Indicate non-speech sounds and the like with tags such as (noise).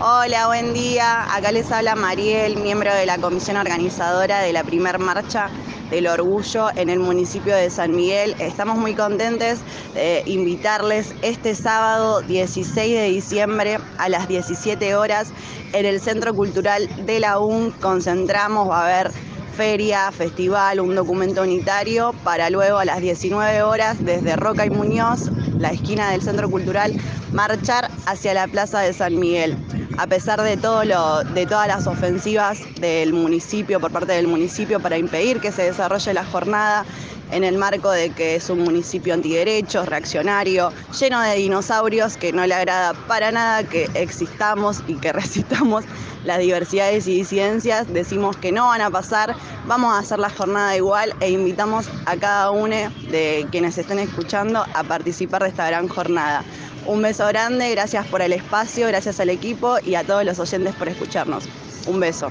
Hola, buen día. Acá les habla Mariel, miembro de la comisión organizadora de la primer marcha del orgullo en el municipio de San Miguel. Estamos muy contentos de invitarles este sábado 16 de diciembre a las 17 horas en el Centro Cultural de la UN. Concentramos, va a haber feria, festival, un documento unitario, para luego a las 19 horas desde Roca y Muñoz, la esquina del Centro Cultural, marchar hacia la Plaza de San Miguel. A pesar de, todo lo, de todas las ofensivas del municipio, por parte del municipio, para impedir que se desarrolle la jornada, en el marco de que es un municipio antiderechos, reaccionario, lleno de dinosaurios, que no le agrada para nada que existamos y que (laughs) resistamos las diversidades y disidencias, decimos que no van a pasar, vamos a hacer la jornada igual e invitamos a cada uno de quienes estén escuchando a participar de esta gran jornada. Un beso grande, gracias por el espacio, gracias al equipo y a todos los oyentes por escucharnos. Un beso.